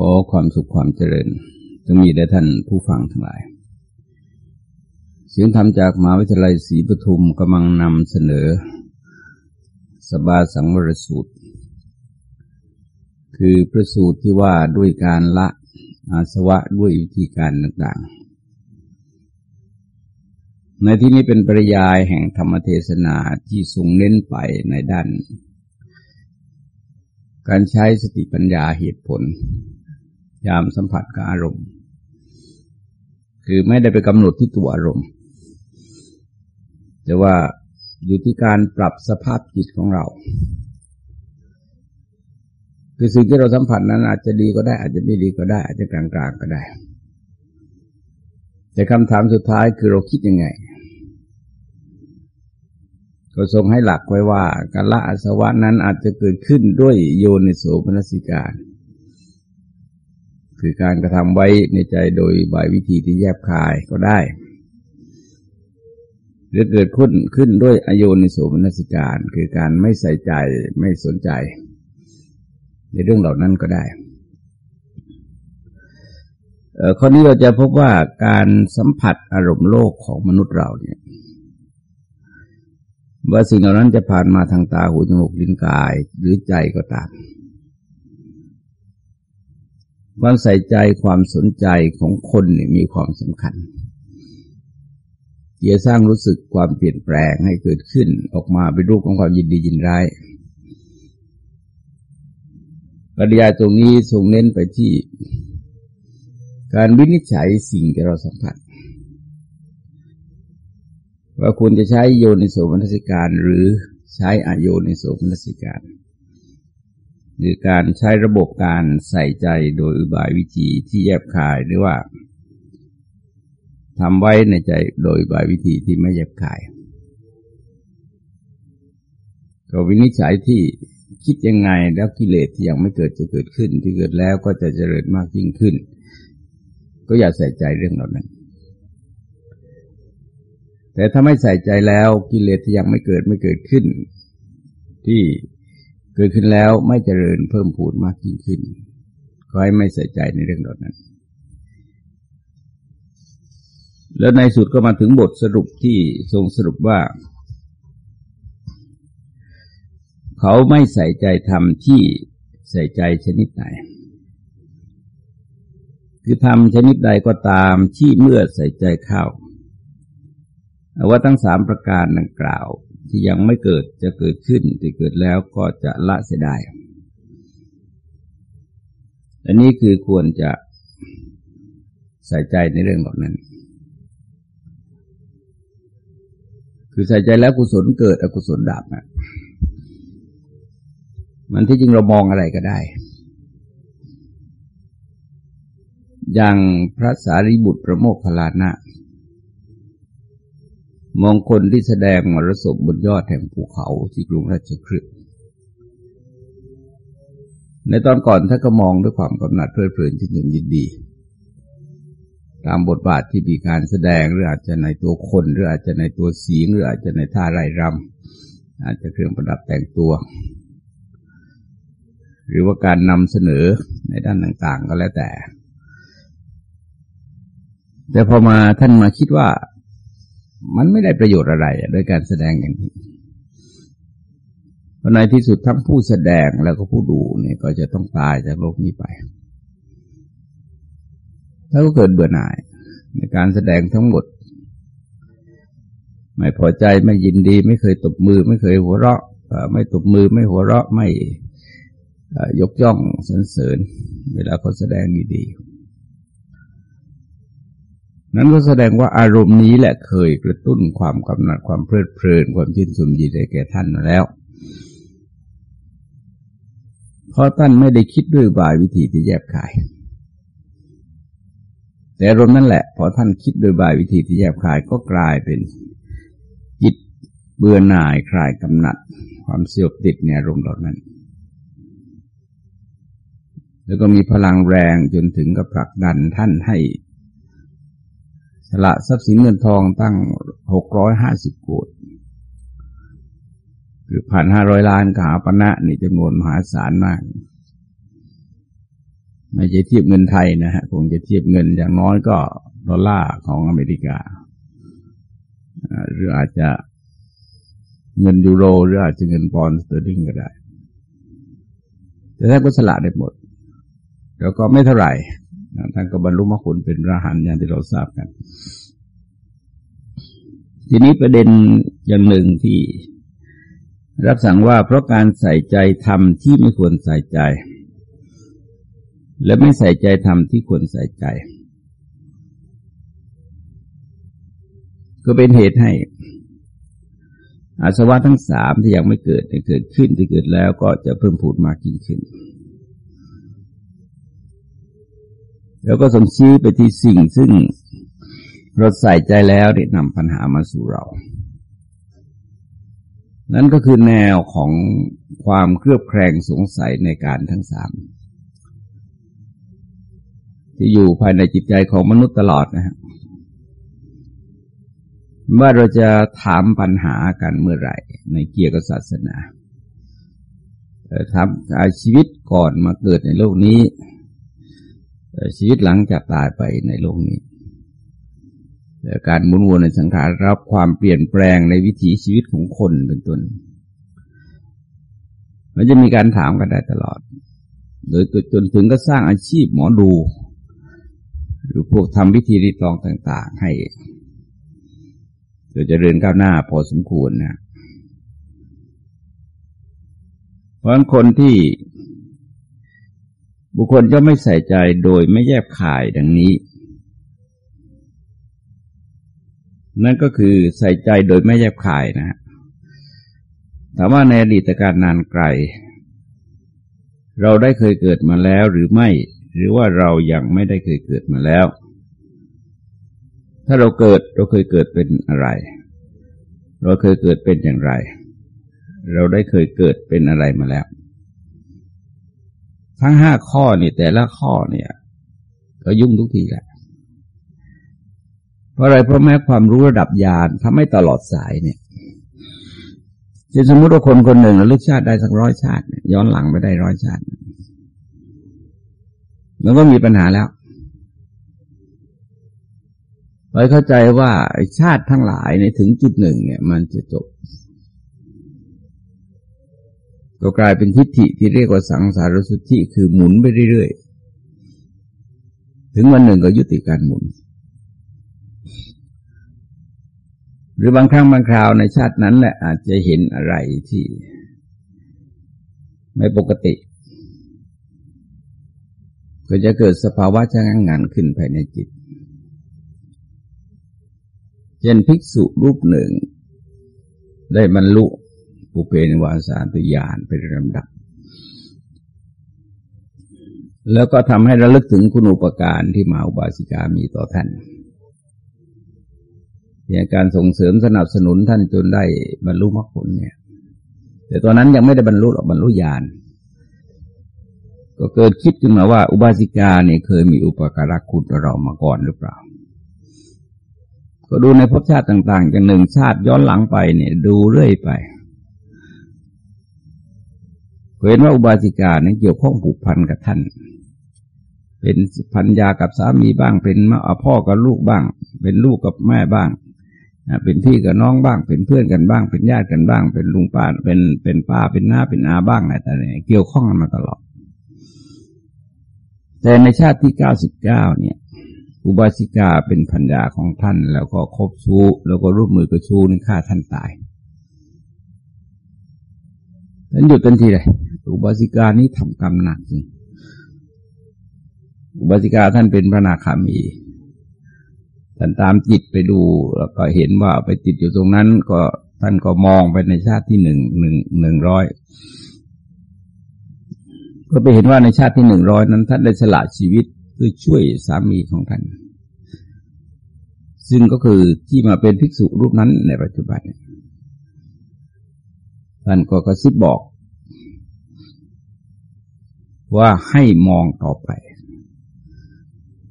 ขอความสุขความเจริญจะมีแด่ท่านผู้ฟังทั้งหลาย เสียงธรรมจากมหาวิทยาลัยศรีปทุมกำลังนำเสนอ สบาสังวรสูตร คือพระสูตรที่ว่าด้วยการละอาสวะด้วยวิธีการต่างๆ ในที่นี้เป็นปริยายแห่งธรรมเทศนาที่ทรงเน้นไปในด้าน การใช้สติปัญญาเหตุผล ยามสัมผัสกับอารมณ์ คือไม่ได้ไปกำหนดที่ตัวอารมณ์ แต่ว่าอยู่ที่การปรับสภาพจิตของเรา คือสิ่งที่เราสัมผัสนั้นอาจจะดีก็ได้ อาจจะไม่ดีก็ได้ อาจจะกลางๆก็ได้ แต่คำถามสุดท้ายคือเราคิดยังไงก็ทรงให้หลักไว้ว่าการละอาสวะนั้นอาจจะเกิดขึ้นด้วยโยนิโสมนสิการ คือการกระทำไว้ในใจโดยบายวิธีที่แยบคายก็ได้หรือเกิดขึ้นขึ้นด้วยอโยนิโสมนสิการ คือการไม่ใส่ใจไม่สนใจ ในเรื่องเหล่านั้นก็ได้ข้อนี้เราจะพบว่าการสัมผัสอารมณ์โลกของมนุษย์เราเนี่ยว่าสิ่งเหล่านั้นจะผ่านมาทางตาหูจมูกลิ้นกายหรือใจก็ตาม ความใส่ใจความสนใจของคนเนี่ยมีความสำคัญจะสร้างรู้สึกความเปลี่ยนแปลงให้เกิดขึ้นออกมาเป็นรูปของความยินดียินร้ายปริยาตรงนี้ทรงเน้นไปที่ การวินิจฉัยสิ่งที่เราสัมผัส ว่าคุณจะใช้โยนิโสมนสิการ หรือใช้อโยนิโสมนสิการ หรือการใช้ระบบการใส่ใจโดยอุบายวิธีที่แยบคายหรือว่าทำไว้ในใจโดยบายวิธีที่ไม่แยบคาย ก็วินิจฉัยที่คิดยังไงแล้วกิเลสที่ยังไม่เกิดจะเกิดขึ้น ที่เกิดแล้วก็จะเจริญมากยิ่งขึ้น ก็อย่าใส่ใจเรื่องเหล่านั้น แต่ถ้าไม่ใส่ใจแล้วกิเลสที่ยังไม่เกิดไม่เกิดขึ้น ที่ เกิดขึ้นแล้วไม่เจริญเพิ่มพูนมากยิ่งขึ้นขอให้ไม่ใส่ใจในเรื่องเหล่านั้น แล้วในสุดก็มาถึงบทสรุปที่ทรงสรุปว่า เขาไม่ใส่ใจทำที่ใส่ใจชนิดไหนคือทำชนิดใดก็ตามที่เมื่อใส่ใจเข้าว่าทั้งสามประการดังกล่าว ที่ยังไม่เกิดจะเกิดขึ้นที่เกิดแล้วก็จะละเสียดายอันนี้คือควรจะใส่ใจในเรื่องเหล่านั้น คือใส่ใจแล้วกุศลเกิด อกุศลดับอะมันที่จริงเรามองอะไรก็ได้ อย่างพระสารีบุตรประโมกขลานะ มองคนที่แสดงมรสบบนยอดแห่งภูเขาที่กรุงราชคฤห์ในตอนก่อนถ้านก็มองด้วยความกำหนัดเพลิดเพลินที่หนึ่งยินดี ตามบทบาทที่มีการแสดงหรืออาจจะในตัวคนหรืออาจจะในตัวเสียงหรืออาจจะในท่าไร่รำอาจจะเครื่องประดับแต่งตัว หรือว่าการนำเสนอในด้านต่างๆก็แล้วแต่ แต่พอมาท่านมาคิดว่า มันไม่ได้ประโยชน์อะไรโดยการแสดงอย่างนี้เพราะในที่สุดทั้งผู้แสดงแล้วก็ผู้ดูเนี่ยก็จะต้องตายจากโลกนี้ไป แล้วก็เกิดเบื่อหน่าย ในการแสดงทั้งหมด ไม่พอใจไม่ยินดี ไม่เคยตบมือ ไม่เคยหัวเราะ ไม่ตบมือไม่หัวเราะไม่ยกย่องสรรเสริญ เวลาเขาแสดงดีๆ นั้นก็แสดงว่าอารมณ์นี้แหละเคยกระตุ้นความกำหนัดความเพลิดเพลินความชื่นชมยินดีแก่ท่านมาแล้ว เพราะท่านไม่ได้คิดด้วยบายวิธีที่แยบคาย แต่อารมณ์นั่นแหละพอท่านคิดโดยบายวิธีที่แยบคายก็กลายเป็นจิตเบื่อหน่ายคลายกำหนัด ความเสียบติดในอารมณ์เหล่านั้นแล้วก็มีพลังแรงจนถึงกับผลักดันท่านให้ ละทรัพย์สินเงินทองตั้งหกร้อยห้าสิบโกดคือพันห้าร้อยล้านกหาปณะนี่จำนวนมหาศาลมาก ไม่ใช่เทียบเงินไทยนะฮะคงจะเทียบเงินอย่างน้อยก็ดอลลาร์ของอเมริกา หรืออาจจะเงินยูโร หรืออาจจะเงินปอนด์สเตอร์ลิงก็ได้ แต่ท่านก็สละได้หมด แล้วก็ไม่เท่าไหร่ ท่านก็บรรลุมรรคผลเป็นอรหันต์อย่างที่เราทราบกัน ทีนี้ประเด็นอย่างหนึ่งที่รับสั่งว่าเพราะการใส่ใจทำที่ไม่ควรใส่ใจ และไม่ใส่ใจทำที่ควรใส่ใจ ก็เป็นเหตุให้ อาสวะทั้งสามที่ยังไม่เกิดเกิดขึ้นที่เกิดแล้วก็จะเพิ่มพูดมากยิ่งขึ้น แล้วก็สมชี้ไปที่สิ่งซึ่งเราใส่ใจแล้วได้นำปัญหามาสู่เรา นั่นก็คือแนวของความเครือบแคลงสงสัยในการทั้งสามที่อยู่ภายในจิตใจของมนุษย์ตลอดนะครับว่าเราจะถามปัญหากันเมื่อไหร่ ในเกี่ยวกับศาสนาถามชีวิตก่อนมาเกิดในโลกนี้ ชีวิตหลังจากตายไปในโลกนี้การมุนวนในสังขารรับความเปลี่ยนแปลงในวิถีชีวิตของคนเป็นต้นมันจะมีการถามกันได้ตลอด โดยจนถึงก็สร้างอาชีพหมอดู หรือพวกทำวิธีรีตองต่าง ๆ ให้จะเจริญก้าวหน้าพอสมควรนะเพราะคนที่ บุคคลจะไม่ใส่ใจโดยไม่แยบขายดังนี้ นั่นก็คือใส่ใจโดยไม่แยบขายนะฮะถามว่าในอดีตการนานไกล เราได้เคยเกิดมาแล้วหรือไม่ หรือว่าเรายังไม่ได้เคยเกิดมาแล้ว ถ้าเราเกิดเราเคยเกิดเป็นอะไร เราเคยเกิดเป็นอย่างไร เราได้เคยเกิดเป็นอะไรมาแล้ว ทั้งห้าข้อนี่แต่ละข้อเนี่ย ก็ยุ่งทุกทีแหละเพราะอะไรเพราะแม้ความรู้ระดับญาณทำให้ตลอดสายเนี่ยจะสมมติว่าคนคนหนึ่งระลึกชาติได้สักร้อยชาติย้อนหลังไปได้ร้อยชาติมันก็มีปัญหาแล้วไปเข้าใจว่าชาติทั้งหลายในถึงจุดหนึ่งเนี่ย มันจะจบ ก็กลายเป็นทิฏฐิที่เรียกว่าสังสารสุทธิคือหมุนไปเรื่อยๆ ถึงวันหนึ่งก็ยุติการหมุน หรือบางครั้งบางคราวในชาตินั้นแหละอาจจะเห็นอะไรที่ไม่ปกติ ก็จะเกิดสภาวะชะงังงานขึ้นภายในจิต เช่นภิกษุรูปหนึ่ง ได้บรรลุ ปุเพนวาสาตุยานเป็นลำดับ แล้วก็ทำให้ระลึกถึงคุณอุปการที่มหาอุบาสิกามีต่อท่านอย่างการส่งเสริมสนับสนุนท่านจนได้บรรลุมรรคผลเนี่ย แต่ตอนนั้นยังไม่ได้บรรลุหรอกบรรลุญาณก็เกิดคิดขึ้นมาว่า อุบาสิกาเนี่ยเคยมีอุปการะคุณเรามาก่อนหรือเปล่า ก็ดูในภพชาติต่างๆอย่างหนึ่งชาติย้อนหลังไปเนี่ย ดูเรื่อยไป เห็นว่าอุบาสิกาเนี่ยเกี่ยวข้องผูกพันกับท่าน เป็นพันยากับสามีบ้าง เป็นพ่อกับลูกบ้าง เป็นลูกกับแม่บ้างเป็นพี่กับน้องบ้าง เป็นเพื่อนกันบ้าง เป็นญาติกันบ้าง เป็นลุงป้า เป็นเป็นป้า เป็นน้า เป็นอาบ้างอะไรต่างๆเกี่ยวข้องกันมาตลอด แต่ในชาติที่เก้าสิบเก้าเนี่ย อุบาสิกาเป็นพัญญาของท่าน แล้วก็คบชู้แล้วก็รูปมือกับชู้นี่ฆ่าท่านตาย ท่านหยุดกันทีเลย อุบาสิกานี้ทำกรรมหนักจริง อุบาสิกาท่านเป็นพระนาคามี ท่านตามจิตไปดู แล้วก็เห็นว่าไปติดอยู่ตรงนั้น ก็ท่านก็มองไปในชาติที่หนึ่งหนึ่งหนึ่งร้อยก็ไปเห็นว่าในชาติที่หนึ่งร้อยนั้น ท่านได้สละชีวิตเพื่อช่วยสามีของท่าน ซึ่งก็คือที่มาเป็นภิกษุรูปนั้นในปัจจุบัน ท่านก็กระซิบบอก ว่าให้มองต่อไป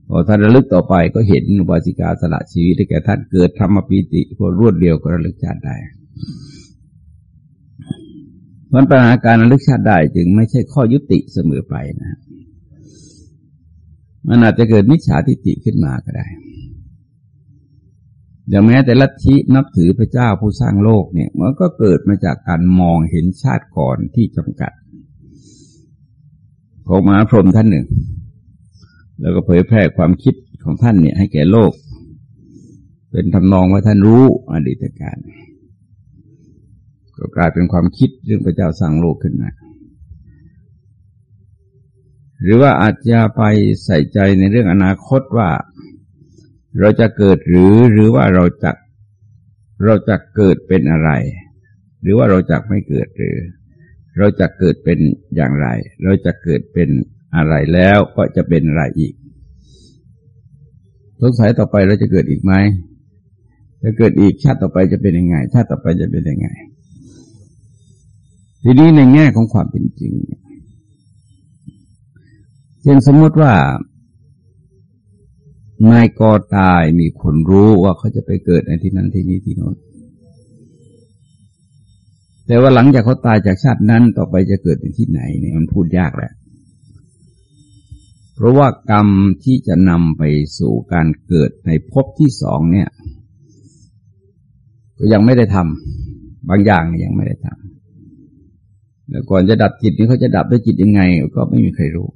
พอท่านระลึกต่อไปก็เห็นวาสิกาสละชีวิตที่แก่ท่านเกิดธรรมปีติพอรวดเดียวก็ระลึกชาติได้มันปัญหาการระลึกชาติได้จึงไม่ใช่ข้อยุติเสมอไปนะ มันอาจจะเกิดมิจฉาทิฏฐิขึ้นมาก็ได้ อย่างแม้แต่ลัทธินับถือพระเจ้าผู้สร้างโลกเนี่ยมันก็เกิดมาจากการมองเห็นชาติก่อนที่จำกัด ของมหาพรหมท่านหนึ่ง แล้วก็เผยแพร่ความคิดของท่านเนี่ยให้แก่โลก เป็นทำนองว่าท่านรู้อดีตการ ก็กลายเป็นความคิดเรื่องพระเจ้าสร้างโลกขึ้นมาหรือว่าอาจจะไปใส่ใจในเรื่องอนาคตว่า เราจะเกิดหรือหรือว่าเราจะเราจะเกิดเป็นอะไร หรือว่าเราจะไม่เกิดหรือ เราจะเกิดเป็นอย่างไร เราจะเกิดเป็นอะไรแล้วก็จะเป็นอะไรอีกสงสัยต่อไปเราจะเกิดอีกไหมถ้าเกิดอีกชาติต่อไปจะเป็นยังไง ชาติต่อไปจะเป็นยังไง ทีนี้ในแง่ของความเป็นจริงเช่นสมมติว่า นายกอตายมีคนรู้ว่าเขาจะไปเกิดในที่นั้นที่นี้ที่โน้นแต่ว่าหลังจากเขาตายจากชาตินั้นต่อไปจะเกิดในที่ไหนเนี่ยมันพูดยากแหละ เพราะว่ากรรมที่จะนำไปสู่การเกิดในภพที่สองเนี่ย ก็ยังไม่ได้ทำบางอย่างยังไม่ได้ทำแล้วก่อนจะดับจิตนี่เขาจะดับด้วยจิตยังไง ก็ไม่มีใครรู้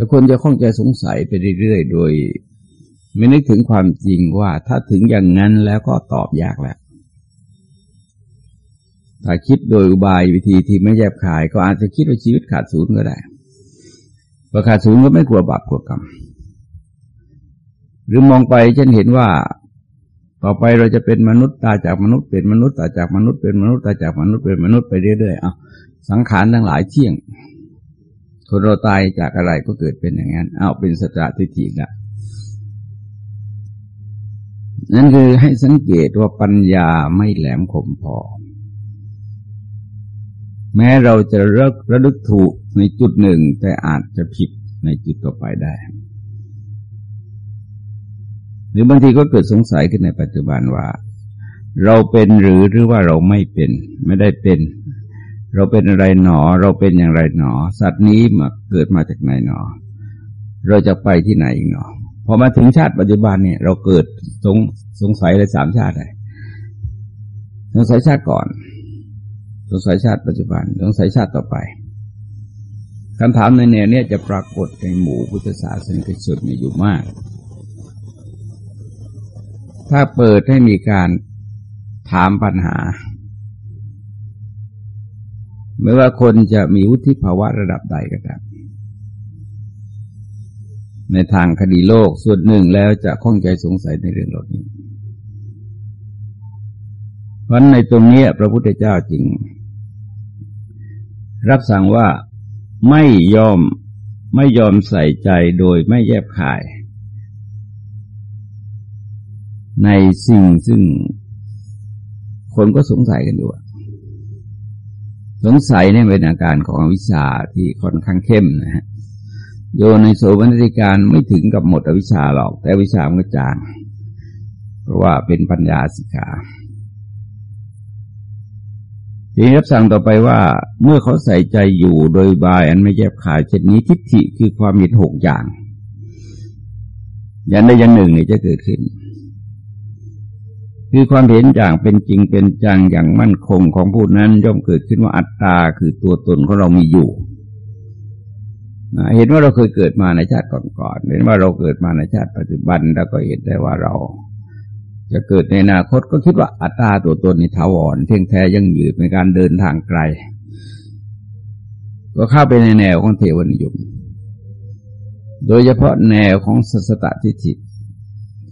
แต่คนจะข้องใจสงสัยไปเรื่อยๆ โดย ไม่นึกถึงความจริงว่าถ้าถึงอย่างนั้นแล้วก็ตอบยากแล้ว ถ้าคิดโดยอุบายวิธีที่ไม่แยบขาย ก็อาจจะคิดว่าชีวิตขาดศูนย์ก็ได้พอขาดศูนย์ก็ไม่กลัวบาปกลัวกรรม หรือมองไปฉันเห็นว่าต่อไปเราจะเป็นมนุษย์ตาจากมนุษย์เป็นมนุษย์ตาจากมนุษย์เป็นมนุษย์ตาจากมนุษย์เป็นมนุษย์ไปเรื่อยๆเอาสังขารทั้งหลายเที่ยง คนเราตายจากอะไรก็เกิดเป็นอย่างนั้นเอาเป็นสตราทิฏฐิละนั่นคือให้สังเกตว่าปัญญาไม่แหลมคมพอ แม้เราจะเลิกระลึกถูกในจุดหนึ่ง แต่อาจจะผิดในจุดต่อไปได้ หรือบางทีก็เกิดสงสัยขึ้นในปัจจุบันว่า เราเป็นหรือหรือว่าเราไม่เป็น ไม่ได้เป็น เราเป็นอะไรหนอ เราเป็นอย่างไรหนอ สัตว์นี้มาเกิดมาจากไหนหนอ เราจะไปที่ไหนอีกหนอพอมาถึงชาติปัจจุบันเนี่ย เราเกิดสงสงสัยเลยสามชาติเลยสงสัยชาติก่อน สงสัยชาติปัจจุบัน สงสัยชาติต่อไปคำถามในแนวนี้จะปรากฏในหมู่พุทธศาสนิกชนมีอยู่มาก ถ้าเปิดให้มีการถามปัญหา ไม่ว่าคนจะมีวุฒิภาวะระดับใดก็ตามในทางคดีโลกส่วนหนึ่งแล้วจะข้องใจสงสัยในเรื่องเหล่านี้ เพราะในตรงนี้พระพุทธเจ้าจึง รับสั่งว่าไม่ยอมไม่ยอมใส่ใจโดยไม่แยบขาย ในสิ่งซึ่งคนก็สงสัยกันอยู่ สงสัยเนี่ยเป็นอาการของวิชาที่ค่อนข้างเข้มนะฮะโยในโสมนติการไม่ถึงกับหมดอวิชาหรอก แต่วิชามันก็จางเพราะว่าเป็นปัญญาสิกขาทีนี้รับสั่งต่อไปว่า เมื่อเขาใส่ใจอยู่โดยบายอันไม่แยบขายเช่นนี้ทิฏฐิคือความเห็นหกอย่าง อย่างใดอย่างหนึ่งนี่จะเกิดขึ้น คือความเห็นอย่างเป็นจริงเป็นจังอย่างมั่นคงของผู้นั้นย่อมเกิดขึ้นว่าอัตตาคือตัวตนของเรามีอยู่เห็นว่าเราเคยเกิดมาในชาติก่อนๆเห็นว่าเราเกิดมาในชาติปัจจุบันแล้วก็เห็นได้ว่าเรา จะเกิดในอนาคตก็คิดว่าอัตตาตัวตนนี่ถาวรเที่ยงแท้ยั่งยืนในการเดินทางไกล ก็เข้าไปในแนวของเทวนิยม โดยเฉพาะแนวของสัสตทิฏฐิ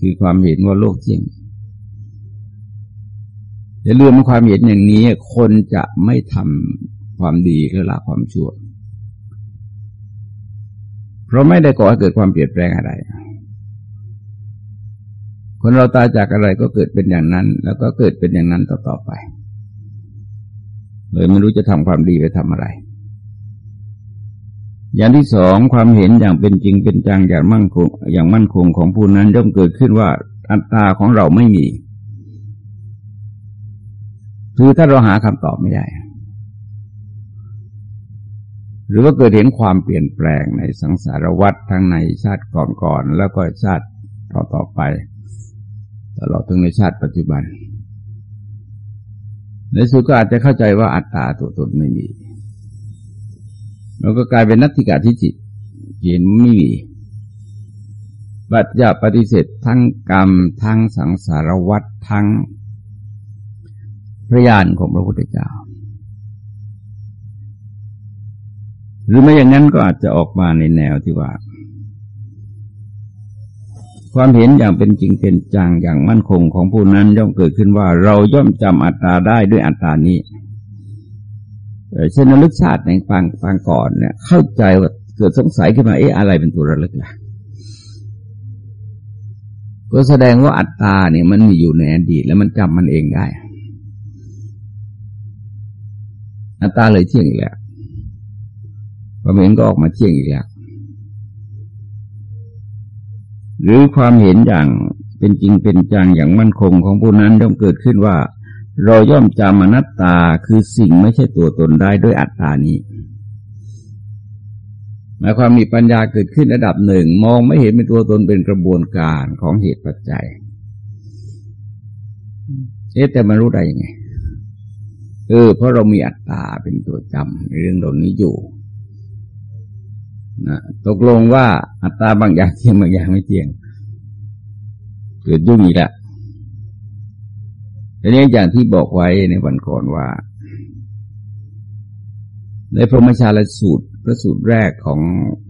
คือความเห็นว่าโลกจริง จะเรื่องความเห็นอย่างนี้ คนจะไม่ทำความดีหรือละความชั่ว เพราะไม่ได้ก่อให้เกิดความเปลี่ยนแปลงอะไร คนเราตายจากอะไรก็เกิดเป็นอย่างนั้น แล้วก็เกิดเป็นอย่างนั้นต่อๆไป เลยไม่รู้จะทำความดีไปทำอะไรอย่างที่สองความเห็นอย่างเป็นจริงเป็นจังอย่างมั่นคงอย่างมั่นคงของผู้นั้นย่อมเกิดขึ้นว่าอัตตาของเราไม่มี คือถ้าเราหาคำตอบไม่ได้ หรือว่าเกิดเห็นความเปลี่ยนแปลงในสังสารวัฏทั้งในชาติก่อนๆแล้วก็ชาติต่อๆไปตลอดถึงในชาติปัจจุบัน ในสุดก็อาจจะเข้าใจว่าอัตตาตัวตนไม่มี แล้วก็กลายเป็นนัตถิกาทิจิตเห็นไม่มีบัตยาปฏิเสธทั้งกรรม ทั้งสังสารวัฏทั้ง พระญาณของพระพุทธเจ้า หรือไม่อย่างนั้นก็อาจจะออกมาในแนวที่ว่า ความเห็นอย่างเป็นจริงเป็นจังอย่างมั่นคงของผู้นั้นย่อมเกิดขึ้นว่า เราย่อมจำอัตตาได้ด้วยอัตตานี้เช่นระลึกชาติในปางปางก่อนเนี่ย เข้าใจว่าเกิดสงสัยขึ้นมาเอ๊ะอะไรเป็นตัวระลึกล่ะก็แสดงว่าอัตตาเนี่ยมันมีอยู่ในอดีตแล้วมันจำมันเองได้ อัตตาเลยเที่ยงอีกแล้วความเห็นก็ออกมาเที่ยงอีกแล้วหรือความเห็นอย่างเป็นจริงเป็นจังอย่างมั่นคงของผู้นั้นย่อมเกิดขึ้นว่า เราย่อมจำอนัตตาคือสิ่งไม่ใช่ตัวตนได้ด้วยอัตตานี้หมายความมีปัญญาเกิดขึ้นระดับหนึ่ง มองไม่เห็นเป็นตัวตนเป็นกระบวนการของเหตุปัจจัยเอ๊แต่มันรู้ได้ยังไง เออ เพราะเรามีอัตตาเป็นตัวจำในเรื่องเหล่านี้อยู่นะตกลงว่าอัตตาบางอย่างเที่ยงบางอย่างไม่เที่ยง เกิดยุ่งอีกแล้วทีนี้อย่างที่บอกไว้ในวันก่อนว่า ในพรหมชาลสูตรพระสูตรแรกของ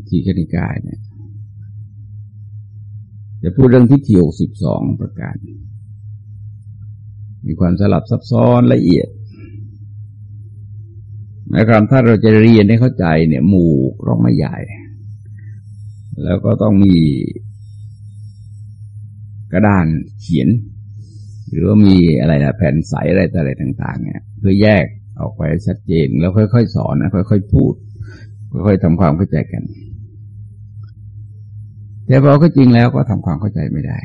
ทีฆนิกายเนี่ยจะพูดเรื่องทิฏฐิหกสิบสองประการ มีความสลับซับซ้อนละเอียด หมายความถ้าเราจะเรียนให้เข้าใจเนี่ย หมู่ร้องไม่ใหญ่ แล้วก็ต้องมีกระดานเขียน หรือว่ามีอะไรนะแผ่นใสอะไรอะไรต่าง ๆ เนี่ย เพื่อแยกออกไปชัดเจน แล้วค่อยๆสอนนะค่อยๆพูด ค่อยๆทำความเข้าใจกัน แต่พอก็จริงแล้วก็ทำความเข้าใจไม่ได้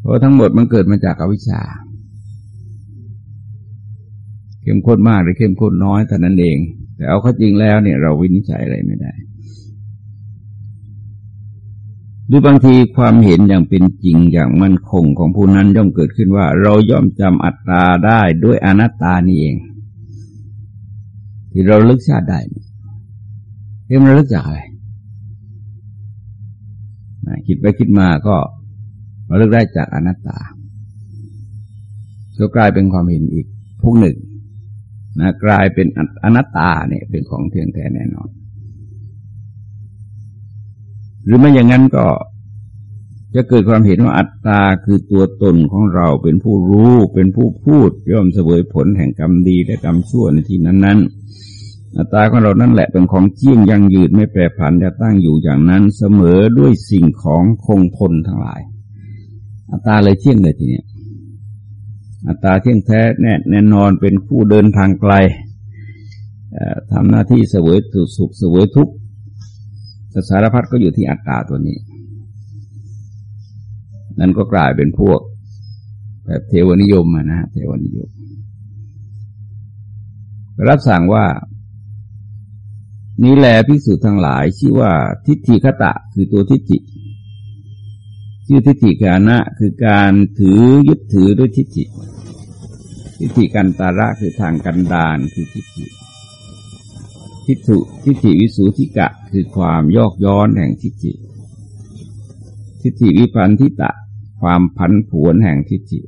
เพราะทั้งหมดมันเกิดมาจากอวิชชา เข้มข้นมากหรือเข้มข้นน้อยเท่านั้นเอง แต่เอาข้าจริงแล้วเนี่ยเราวินิจฉัยอะไรไม่ได้หรือบางทีความเห็นอย่างเป็นจริงอย่างมั่นคงของผู้นั้นย่อมเกิดขึ้นว่า เราย่อมจำอัตตาได้ด้วยอนัตตานี่เอง ที่เราลึกชาติได้เนี่ยเอ๊ะมันลึกจากอะไรคิดไปคิดมาก็เราเลิกได้จากอนัตตาก็กลายเป็นความเห็นอีกพวกหนึ่ง นะกลายเป็นอนัตตาเนี่ยเป็นของเที่ยงแท้แน่นอน หรือไม่อย่างนั้นก็จะเกิดความเห็นว่าอัตตาคือตัวตนของเราเป็นผู้รู้เป็นผู้พูด ย่อมเสวยผลแห่งกรรมดีและกรรมชั่วในที่นั้นๆ อัตตาของเรานั่นแหละเป็นของเที่ยงยังยืดไม่แปรผันจะตั้งอยู่อย่างนั้นเสมอด้วยสิ่งของคงทนทั้งหลาย อัตตาเลยเที่ยงเลยทีเนี้ย อัตตาเที่ยงแท้แน่แน่นอนเป็นผู้เดินทางไกลทำหน้าที่เสวยสุขเสวยทุกข์สารพัดก็อยู่ที่อัตตาตัวนี้ นั่นก็กลายเป็นพวก แบบเทวนิยมนะเทวนิยม รับสั่งว่า นี้แหละพิสูจน์ทั้งหลายชื่อว่าทิฏฐิคตะ คือตัวทิฏฐิ ชื่อทิฏฐิกานะคือการถือยึดถือด้วยทิฏฐิ ทิฏฐิกันตาระคือทางกันดานคือทิฏฐิ ทิฏฐุทิฏฐิวิสุทธิกะ คือความยอกย้อนแห่งทิฏฐิ ทิฏฐิวิปันทิตะ ความพันผวนแห่งทิฏฐิ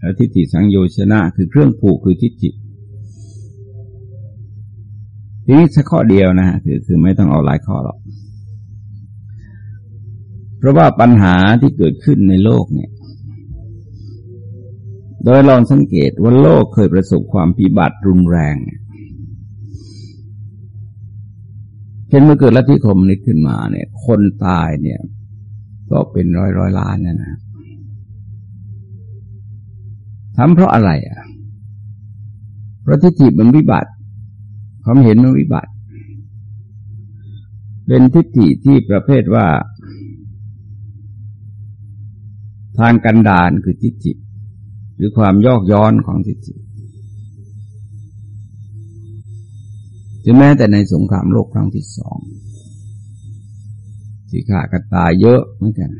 และทิฏฐิสังโยชนะ คือเครื่องผูกคือทิฏฐิทีนี้สักข้อเดียวนะฮะคือคือไม่ต้องเอาหลายข้อหรอก เพราะว่าปัญหาที่เกิดขึ้นในโลกเนี่ย โดยลองสังเกตว่าโลกเคยประสบความพิบัติรุนแรงเช่นเมื่อเกิดลัทธิคอมมิวนิสต์ขึ้นมาเนี่ย คนตายเนี่ย ก็เป็นร้อยร้อยล้านนะนะทำเพราะอะไรอะเพราะทิฏฐิมันวิบัติความเห็นมันวิบัติ เป็นทิฏฐิที่ประเภทว่า ทางกันดานคือทิฏฐิหรือความยอกย้อนของทิฏฐิจรือแม้แต่ในสงครามโลกครั้งที่สองที่ฆ่ากันตายเยอะเหมือนกัน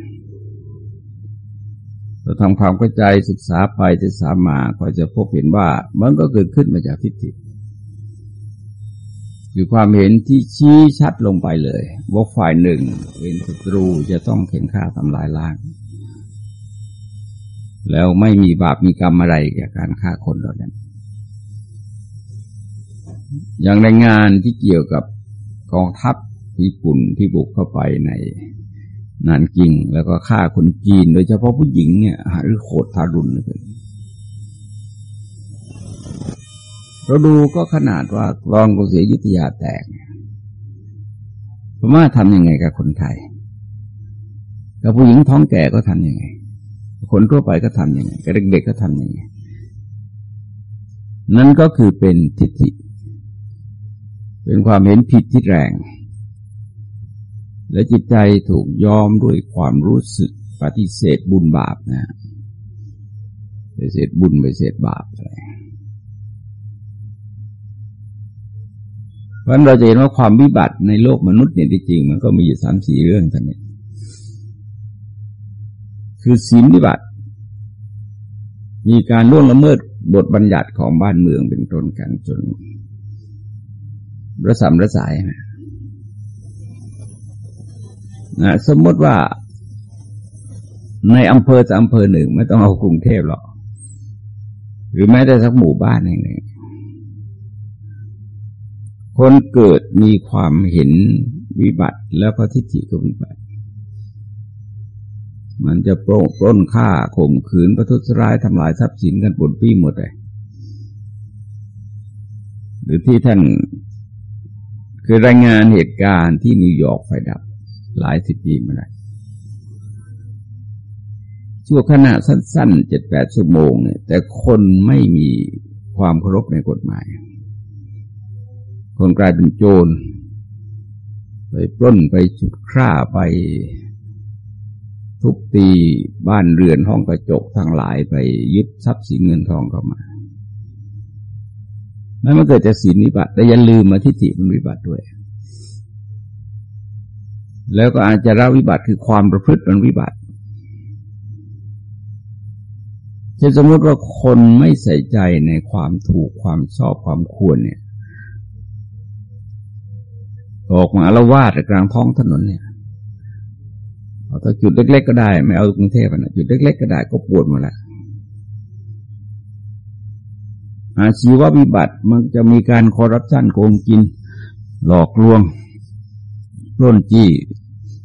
เราทำความเข้าใจศึกษาไปศึกษามาก็จะพบเห็นว่ามันก็เกิดขึ้นมาจากทิฏฐิคือความเห็นที่ชี้ชัดลงไปเลยว่าฝ่ายหนึ่งเป็นศัตรูจะต้องเข็นฆ่าทำลายล้าง แล้วไม่มีบาปมีกรรมอะไรแก่การฆ่าคนเหล่านั้น อย่างในงานที่เกี่ยวกับกองทัพญี่ปุ่นที่บุกเข้าไปในนานกิงแล้วก็ฆ่าคนจีน โดยเฉพาะผู้หญิงเนี่ยหรือโคตรทารุณเลยเราดูก็ขนาดว่ารองกรุงศรีอยุธยาแตกพม่าทำยังไงกับคนไทยกับผู้หญิงท้องแก่ก็ทำยังไง คนทั่วไปก็ทำยังไงกับเด็กๆก็ทำยังไงนั่นก็คือเป็นทิฏฐิ เป็นความเห็นผิดที่แรง และจิตใจถูกยอมด้วยความรู้สึกปฏิเสธบุญบาปนะไปเสธบุญไปเสธบาปอะไรพราะเราจะเห็นว่าความวิบัติในโลกมนุษย์เนี่ยที่จริง มันก็มีอยู่สามสี่เรื่องท่านนี้ คือศีลวิบัติ มีการล่วงละเมิดบทบัญญัติของบ้านเมืองเป็นต้นกันจนระสำระสายนะสมมติว่าในอำเภอสักอำเภอหนึ่งไม่ต้องเอากรุงเทพหรอก หรือแม้แต่สักหมู่บ้านแห่งหนึ่งคนเกิดมีความเห็นวิบัติแล้วก็ทิฏฐิก็วิบัติ มันจะโปรปล้นฆ่าข่มขืนประทุษร้ายทำลายทรัพย์สินกันปนปี้หมดเลยหรือที่ท่านคือรายงานเหตุการณ์ที่นิวยอร์กไฟดับ หลายสิบปีมาแล้วชั่วขณะสั้นๆเจ็ดแปดชั่วโมงเนี่ยแต่คนไม่มีความเคารพในกฎหมาย คนกลายเป็นโจร ไปปล้นไปฉุดฆ่าไป ทุบตีบ้านเรือนห้องกระจกทั้งหลายไปยึดทรัพย์สินเงินทองเข้ามานั่นมันเกิดจากศีลวิบัติ แต่อย่าลืมมาทิฏฐิมันวิบัติด้วย แล้วก็อาจจะราวิบัติคือความประพฤติมันวิบัติเช่นสมมติว่าคนไม่ใส่ใจในความถูกความชอบความควรเนี่ย ออกมาละวาดกลางท้องถนนเนี่ย เอาแต่จุดเล็ก ๆ ก็ได้ ไม่เอากรุงเทพนะจุดเล็ก ๆ ก็ได้ก็ปวดมาแล้วอาชีววิบัติมันจะมีการคอร์รัปชันโกงกิน หลอกลวงปล้นจี้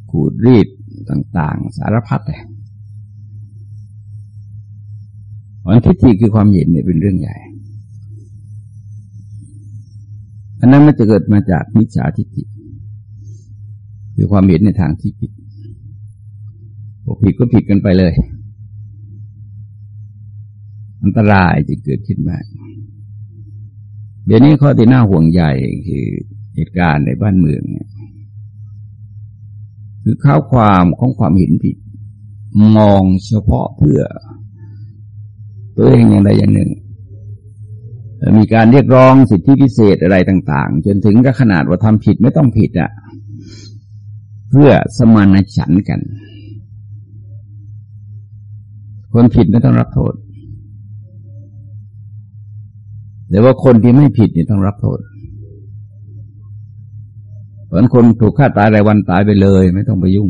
ขูดรีดต่าง ๆ สารพัดเลยวันทิฏฐิคือความเห็นเนี่ยเป็นเรื่องใหญ่ อันนั้นมันจะเกิดมาจากมิจฉาทิฏฐิคือความเห็นในทางที่ผิด ผิดก็ผิดกันไปเลย อันตรายจะเกิดขึ้นมาเดี๋ยวนี้ข้อที่น่าห่วงใหญ่คือเหตุการณ์ในบ้านเมืองเนี่ยคือข้าวความของความเห็นผิด มองเฉพาะเพื่อ ตัวเองอย่างใดอย่างหนึ่ง มีการเรียกร้องสิทธิพิเศษอะไรต่าง ๆ จนถึงกับขนาดว่าทำผิดไม่ต้องผิดอะ่ะ เพื่อสมานฉันกัน คนผิดไม่ต้องรับโทษ แต่ว่าคนที่ไม่ผิดนี่ต้องรับโทษเพราะคนถูกฆ่าตายรายวันตายไปเลย ไม่ต้องไปยุ่ง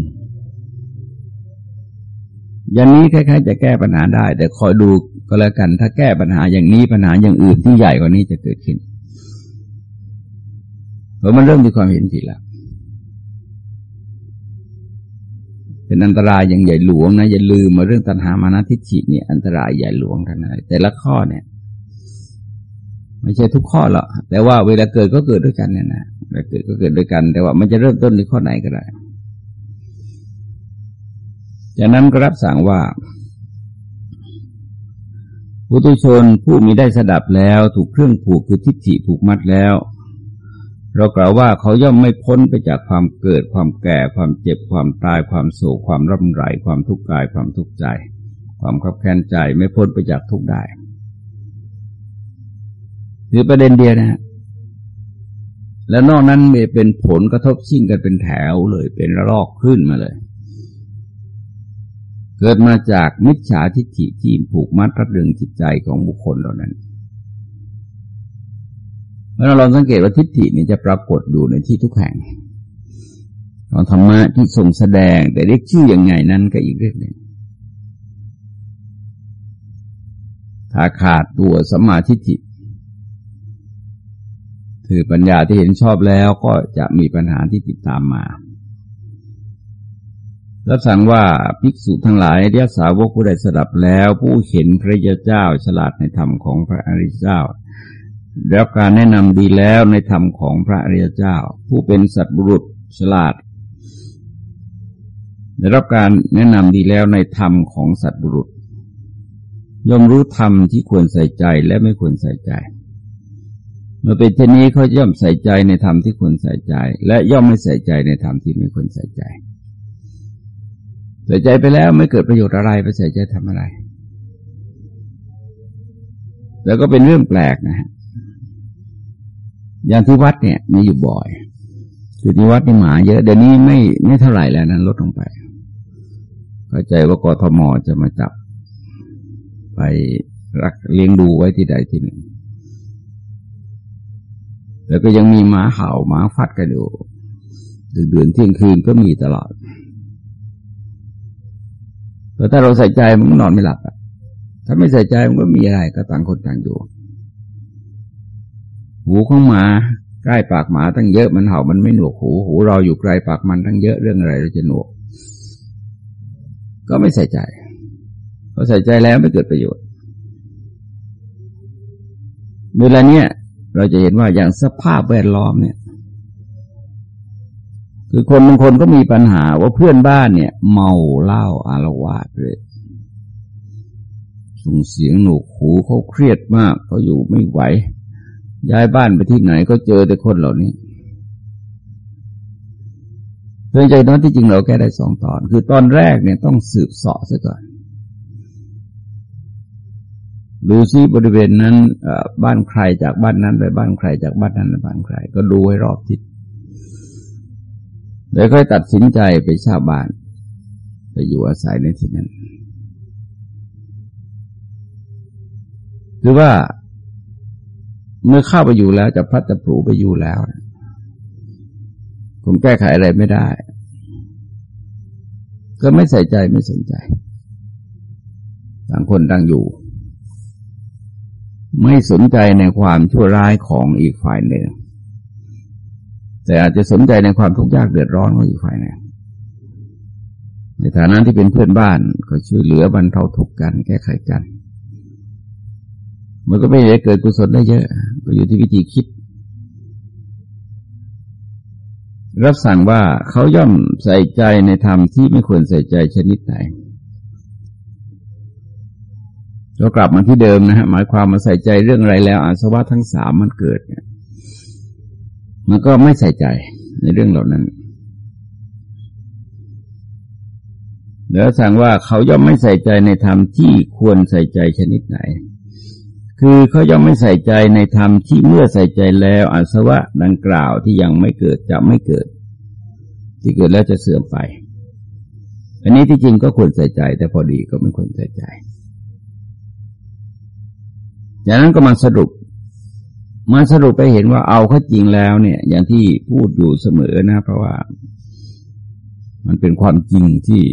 อย่างนี้คล้ายๆ จะแก้ปัญหาได้ แต่คอยดูก็แล้วกัน ถ้าแก้ปัญหาอย่างนี้ปัญหาอย่างอื่นที่ใหญ่กว่านี้จะเกิดขึ้นเพราะมันเริ่มมีความเห็นผิดแล้ว เป็นอันตรายอย่างใหญ่หลวงนะอย่าลืมมาเรื่องตัณหามานะทิฏฐิเนี่ยอันตรายใหญ่หลวงทั้งนั้นแต่ละข้อเนี่ย ไม่ใช่ทุกข้อหรอกแต่ว่าเวลาเกิดก็เกิดด้วยกันเนี่ยนะเวลาเกิดก็เกิดด้วยกัน แต่ว่ามันจะเริ่มต้นในข้อไหนก็ได้จากนั้นก็รับสั่งว่าุตุชนผู้มีได้สดับแล้ว ถูกเครื่องผูกคือทิฏฐิผูกมัดแล้ว เรากล่าวว่าเขาย่อมไม่พ้นไปจากความเกิด ความแก่ ความเจ็บ ความตาย ความโศก ความร่ำไร ความทุกข์กาย ความทุกข์ใจ ความขับแค้นใจ ไม่พ้นไปจากทุกข์ได้คือประเด็นเดียวนะแล้วนอกนั้นมีเป็นผลกระทบชิ่งกันเป็นแถวเลย เป็นระลอกขึ้นมาเลย เกิดมาจากมิจฉาทิฏฐิที่ผูกมัดรัดรึงจิตใจของบุคคลเหล่านั้น เมื่อเราลองสังเกตว่าทิฏฐินี่จะปรากฏอยู่ในที่ทุกแห่งของธรรมะที่ทรงแสดง แต่เรียกชื่ออยังไงนั้นก็อีกเรื่องหนึ่งถ้าขาดตัวสมาธิิคือปัญญาที่เห็นชอบแล้วก็จะมีปัญหาที่ติดตามมา รับสั่งว่าภิกษุทั้งหลายเรียกสาวกผู้ใดสดับแล้ว ผู้เห็นพระยาเจ้าฉลาดในธรรมของพระอริยเจ้า แล้วการแนะนำดีแล้วในธรรมของพระอริยเจ้า ผู้เป็นสัตบุรุษฉลาดได้รับการแนะนำดีแล้วในธรรมของสัตบุรุษย่อมรู้ธรรมที่ควรใส่ใจและไม่ควรใส่ใจ เมื่อเป็นเช่นนี้เขาย่อมใส่ใจในธรรมที่ควรใส่ใจ และย่อมไม่ใส่ใจในธรรมที่ไม่ควรใส่ใจ ใส่ใจไปแล้วไม่เกิดประโยชน์อะไรไปใส่ใจทำอะไร แล้วก็เป็นเรื่องแปลกนะฮะ อย่างที่วัดเนี่ยมีอยู่บ่อยคือที่วัดนี่หมาเยอะเดี๋ยวนี้ไม่ไม่เท่าไหร่แล้วนั้นลดลงไปเข้าใจว่ากทมจะมาจับ ไปรักเลี้ยงดูไว้ที่ใดที่หนึ่ง แล้วก็ยังมีหมาเห่าหมาฟัดกันอยู่เดือนเที่ยงคืนก็มีตลอดแต่ถ้าเราใส่ใจมันก็นอนไม่หลับอะถ้าไม่ใส่ใจมันก็มีอะไรก็ต่างคนต่างอยู่ หูของหมาใกล้ปากหมาตั้งเยอะมันเห่ามันไม่หนวกหู หูเราอยู่ไกลปากมันตั้งเยอะเรื่องอะไรเราจะหนวก ก็ไม่ใส่ใจพอใส่ใจแล้วไม่เกิดประโยชน์เวลาเนี้ยเราจะเห็นว่าอย่างสภาพแวดล้อมเนี่ย คือคนบางคนก็มีปัญหาว่าเพื่อนบ้านเนี่ย เมาเหล้าอารวาสเลยส่งเสียงหนวกหูเขาเครียดมากเขาอยู่ไม่ไหว ย้ายบ้านไปที่ไหนก็เจอแต่คนเหล่านี้เพื่อใจน้อยที่จริงเราแก้ได้สองตอน คือตอนแรกเนี่ยต้องสืบสอบซะก่อน ดูซิบริเวณนั้นบ้านใครจากบ้านนั้นไปบ้านใครจากบ้านนั้นไปบ้านใคร ก็ดูให้รอบทิศแล้วค่อยตัดสินใจไปเช่าบ้าน ไปอยู่อาศัยในที่นั้นคือว่า เมื่อเข้าไปอยู่แล้วจะพัดจะปลูไปอยู่แล้วผมแก้ไขอะไรไม่ได้ ก็ไม่ใส่ใจไม่สนใจต่างคนต่างอยู่ ไม่สนใจในความชั่วร้ายของอีกฝ่ายหนึ่งแต่อาจจะสนใจในความทุกข์ยากเดือดร้อนของอีกฝ่ายหนึ่งในฐานะที่เป็นเพื่อนบ้านก็ช่วยเหลือบรรเทาทุกข์กันแก้ไขกัน มันก็ไม่ได้เกิดกุศลได้เยอะก็อยู่ที่วิธีคิด รับสั่งว่าเขาย่อมใส่ใจในธรรมที่ไม่ควรใส่ใจชนิดไหนเรากลับมาที่เดิมนะฮะหมายความมาใส่ใจเรื่องอะไรแล้ว อาสวะทั้งสามมันเกิดเนี่ย มันก็ไม่ใส่ใจในเรื่องเหล่านั้นแล้วสั่งว่าเขาย่อมไม่ใส่ใจในธรรมที่ควรใส่ใจชนิดไหน คือเขาย่อมไม่ใส่ใจในธรรมที่เมื่อใส่ใจแล้วอาสวะดังกล่าวที่ยังไม่เกิดจะไม่เกิด ที่เกิดแล้วจะเสื่อมไป อันนี้ที่จริงก็ควรใส่ใจ แต่พอดีก็ไม่ควรใส่ใจจากนั้นก็มาสรุป มาสรุปไปเห็นว่าเอาข้อจริงแล้วเนี่ย อย่างที่พูดอยู่เสมอนะ เพราะว่า มันเป็นความจริงที่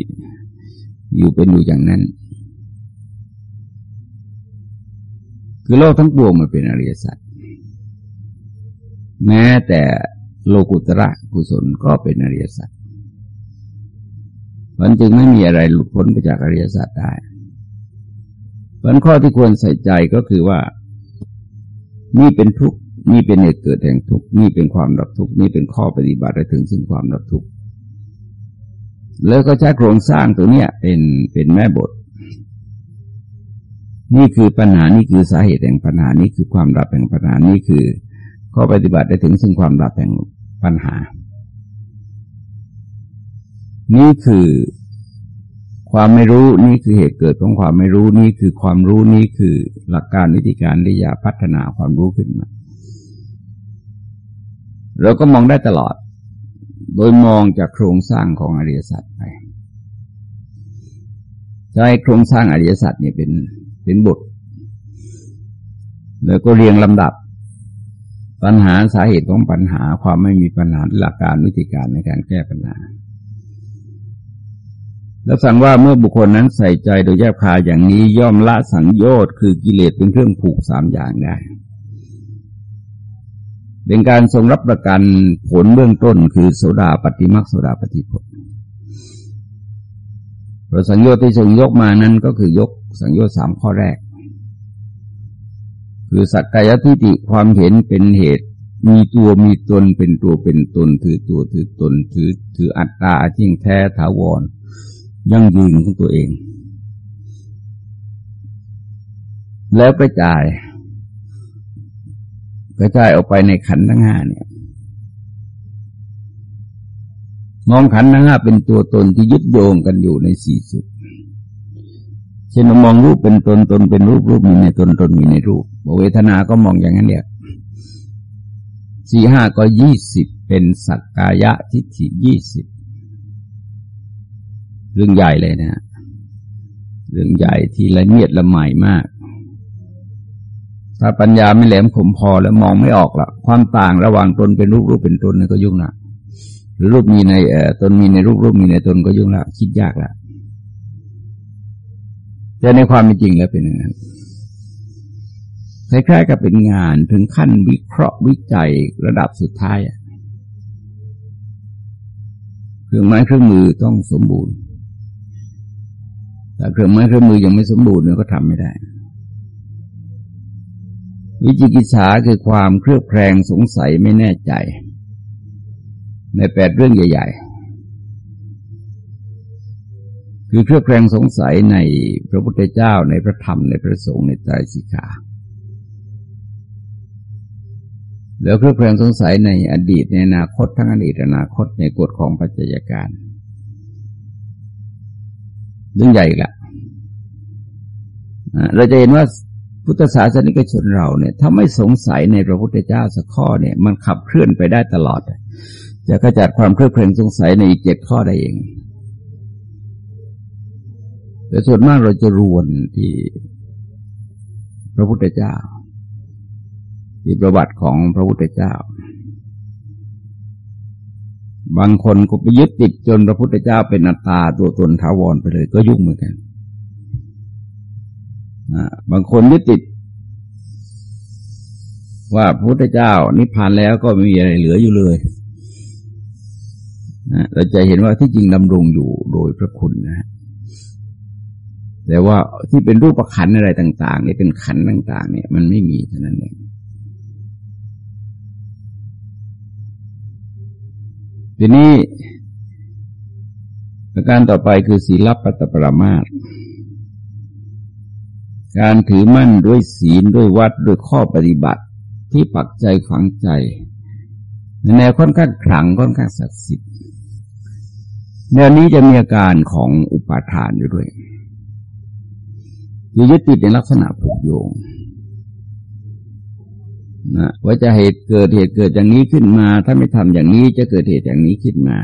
อยู่เป็นอยู่อย่างนั้น คือโลกทั้งปวงมันเป็นอริยสัจแม้แต่โลกุตระกุศลก็เป็นอริยสัจมันจึงไม่มีอะไรหลุดพ้นไปจากอริยสัจได้ผลข้อที่ควรใส่ใจก็คือว่า นี่เป็นทุกข์นี่เป็นเหตุเกิดแห่งทุกข์นี่เป็นความรับทุกข์นี่เป็นข้อปฏิบัติถึงซึ่งความรับทุกข์แล้วก็ใช้โครงสร้างตัวเนี้ยเป็นเป็นแม่บท นี่คือปัญหานี่คือสาเหตุแห่งปัญหานี่คือความรับแห่งปัญหานี่คือข้อปฏิบัติได้ถึงซึ่งความรับแห่งปัญหา นี่คือความไม่รู้นี่คือเหตุเกิดของความไม่รู้นี่คือความรู้นี่คือหลักการวิธีการที่จะพัฒนาความรู้ขึ้นมาเราก็มองได้ตลอด โดยมองจากโครงสร้างของอริยสัจไปใช้โครงสร้างอริยสัจเนี่ยเป็น เป็นบท แล้วก็เรียงลำดับ ปัญหาสาเหตุของปัญหาความไม่มีปัญหาหลักการวิธีการในการแก้ปัญหา แล้วสั่งว่าเมื่อบุคคลนั้นใส่ใจโดยแยบคายอย่างนี้ย่อมละสังโยชน์คือกิเลสเป็นเครื่องผูกสามอย่างได้เป็นการทรงรับประกันผลเบื้องต้นคือโสดาปฏิมักโสดาปฏิผลพระสังโยชน์ที่ทรงยกมานั้นก็คือยก สังโยชน์สามข้อแรก คือสักกายทิฏฐิความเห็นเป็นเหตุ มีตัวมีตนเป็นตัวเป็นตน ถือตัวถือตน ถือถืออัตตาจริงแท้ถาวร ยั่งยืนของตัวเอง แล้วกระจายกระจายออกไปในขันทั้งห้าเนี่ยมองขันทั้งห้าเป็นตัวตนที่ยึดโยงกันอยู่ในสี่สุด เช่นมองรูปเป็นตนตนเป็นรูปรูปมีในตนตนมีในรูปเวทนาก็มองอย่างนั้นเนี่ยสี่ห้าก็ยี่สิบเป็นสักกายะทิฏฐิยี่สิบเรื่องใหญ่เลยนะเรื่องใหญ่ที่ละเมียดละไมมาก ถ้าปัญญาไม่แหลมคมพอแล้วมองไม่ออกละความต่างระหว่างตนเป็นรูปรูปเป็นตนนี่ก็ยุ่งละหรือรูปมีในเอ่อตนมีในรูปรูปมีในตนก็ยุ่งละคิดยากละ แต่ในความเป็นจริงแล้วเป็นอย่างนั้นคล้ายๆกับเป็นงานถึงขั้นวิเคราะห์วิจัยระดับสุดท้ายเครื่องไม้เครื่องมือต้องสมบูรณ์แต่เครื่องไม้เครื่องมือยังไม่สมบูรณ์เนี่ยก็ทำไม่ได้ วิจิกิจฉาคือความเครือบแคลงสงสัยไม่แน่ใจ ในแปดเรื่องใหญ่ ๆ คือเครือบแคลงสงสัยในพระพุทธเจ้าในพระธรรมในพระสงฆ์ในใจสิกขาแล้วเครือบแคลงสงสัยในอดีตในอนาคตทั้งอดีตอนาคตในกฎของปัจจัยการเรื่องใหญ่ละเราจะเห็นว่าพุทธศาสนิกชนเราเนี่ย ถ้าไม่สงสัยในพระพุทธเจ้าสักข้อเนี่ย มันขับเคลื่อนไปได้ตลอด จะกระจัดความเครือบแคลงสงสัยในอีกเจ็ดข้อได้เอง แต่ส่วนมากเราจะรวนที่พระพุทธเจ้า ที่ประวัติของพระพุทธเจ้า บางคนก็ไปยึดติดจนพระพุทธเจ้าเป็นอัตตาตัวตนถาวรไปเลย ก็ยุ่งเหมือนกันบางคนยึดติด ว่าพระพุทธเจ้า นิพพานแล้วก็ไม่มีอะไรเหลืออยู่เลยเราจะเห็นว่าที่จริงดำรงอยู่โดยพระคุณนะ แต่ว่าที่เป็นรูปประขันอะไรต่างๆเนี่ยเป็นขันต่าง ๆ เนี่ย มันไม่มีเท่านั้นเองทีนี้ประการต่อไปคือศีลปัตตปรามาตการถือมั่นด้วยศีลด้วยวัดด้วยข้อปฏิบัติที่ปักใจฝังใจในแนวค่อนข้างขลังค่อนข้างศักดิ์สิทธิ์แนวนี้จะมีอาการของอุปาทานอยู่ด้วย คือยึดติดในลักษณะผูกโยงนะว่าจะเหตุเกิดเหตุเกิดอย่างนี้ขึ้นมา ถ้าไม่ทำอย่างนี้จะเกิดเหตุอย่างนี้ขึ้นมา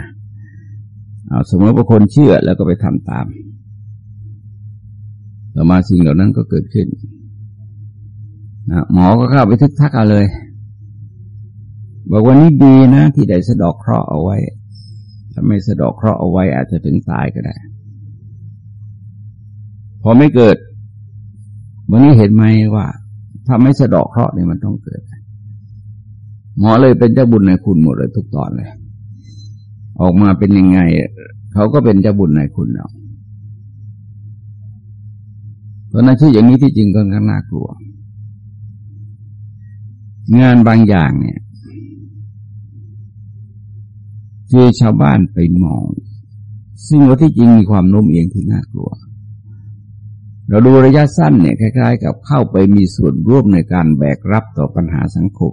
เอาสมมติว่าคนเชื่อแล้วก็ไปทำตามต่อมาสิ่งเหล่านั้นก็เกิดขึ้นนะหมอก็เข้าไปทึกทักเอาเลย บอกว่านี่ดีนะ ที่ได้สะดอกเคราะห์เอาไว้ ถ้าไม่สะดอกเคราะห์เอาไว้อาจจะถึงตายก็ได้ พอไม่เกิด วันนี้เห็นไหมว่าถ้าไม่สะดอกเคราะห์เนี่ยมันต้องเกิด หมอเลยเป็นเจ้าบุญในคุณหมดเลยทุกตอนเลย ออกมาเป็นยังไง เขาก็เป็นเจ้าบุญในคุณเราเพราะนั้นที่อย่างนี้ที่จริงก็ค่อนน่ากลัว งานบางอย่างเนี่ยคือชาวบ้านไปมอง ซึ่งว่าที่จริงมีความโน้มเอียงที่น่ากลัว เราดูระยะสั้นเนี่ยคล้าย ๆ กับเข้าไปมีส่วนร่วมในการแบกรับต่อปัญหาสังคม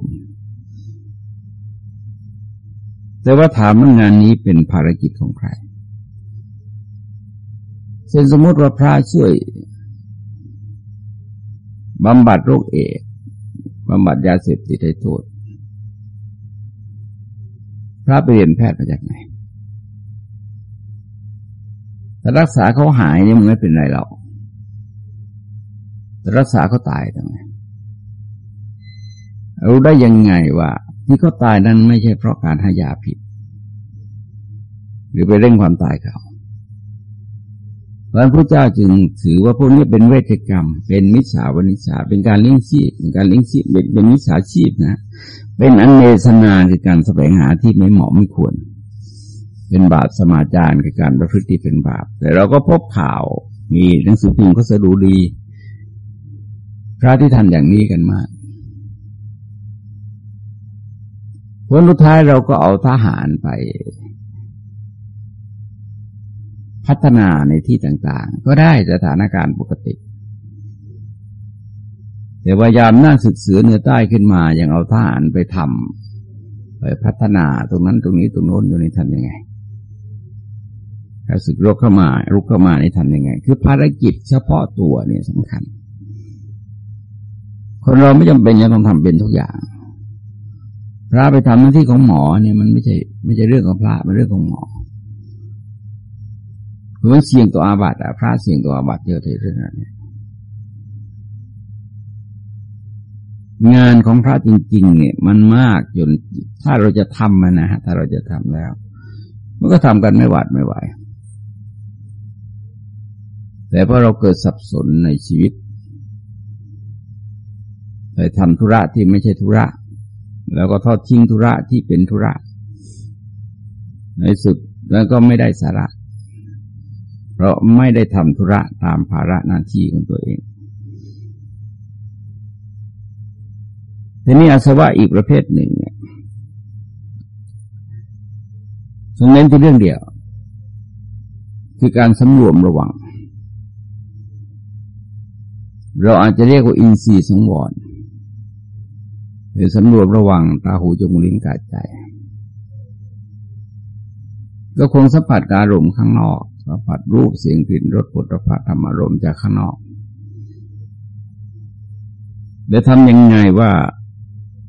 แต่ว่าถามว่างานนี้เป็นภารกิจของใคร เช่นสมมติว่าพระช่วยบำบัดโรคเอดบำบัดยาเสพติดให้โทษ พระไปเรียนแพทย์มาจากไหนถ้ารักษาเขาหายเนี่ยมันไม่เป็นไรหรอก รักษาเขาตายทำไมรู้ได้ยังไงว่า ที่เขาตายนั้นไม่ใช่เพราะการใหายาผิด หรือไปเร่งความตายเขาพระพุทธเจ้าจึงถือว่าพวกนี้เป็นเวทกรรม เป็นมิจฉาวณิชาเป็นการเลี้ยงชีพเป็นการเลี้ยงชีพเป็นเป็นมิจฉาชีพนะเป็นอันเนสนาคือการแสวงหาที่ไม่เหมาะไม่ควร เป็นบาปสมาจารคือการประพฤติเป็นบาป แต่เราก็พบข่าวมีหนังสือพิมพ์ก็สะดูดี พระที่ทำอย่างนี้กันมากผลสุดท้ายเราก็เอาทหารไป พัฒนาในที่ต่างๆ ก็ได้สถานการณ์ปกติ แต่ว่ายามนั่งศึกเสือเหนือใต้ขึ้นมา ยังเอาทหารไปทำไปพัฒนาตรงนั้นตรงนี้ตรงโน้นอยู่ในทำยังไงถ้าศึกรบเข้ามารุกเข้ามาในทำยังไง คือภารกิจเฉพาะตัวเนี่ยสำคัญ คนเราไม่จำเป็นจะต้องทำเป็นทุกอย่าง พระไปทำหน้าที่ของหมอเนี่ยมันไม่ใช่ไม่ใช่เรื่องของพระเป็นเรื่องของหมอเพราะเสี่ยงตัวอาบัติอะพระเสี่ยงตัวอาบัติเยอะเลยเรื่องนี้งานของพระจริง ๆ เนี่ย มันมากจนถ้าเราจะทำมันนะฮะถ้าเราจะทำแล้ว มันก็ทำกันไม่หวาดไม่ไหวแต่พอเราเกิดสับสนในชีวิต ไปทำธุระที่ไม่ใช่ธุระ แล้วก็ทอดทิ้งธุระที่เป็นธุระ ในสุดแล้วก็ไม่ได้สาระ เพราะไม่ได้ทำธุระตามภาระหน้าที่ของตัวเองทีนี้อาสวะอีกประเภทหนึ่งเนี่ยทรงเน้นที่เรื่องเดียว คือการสำรวมระวัง เราอาจจะเรียกว่าอินทรีย์สงวร หรือสำรวมระวังตาหูจมูกลิ้นกายใจ ก็คงสัมผัสการลมข้างนอกสัมผัสรูปเสียงกลิ่นรสปุถะธรรมารมจากข้างนอกจะทำยังไงว่า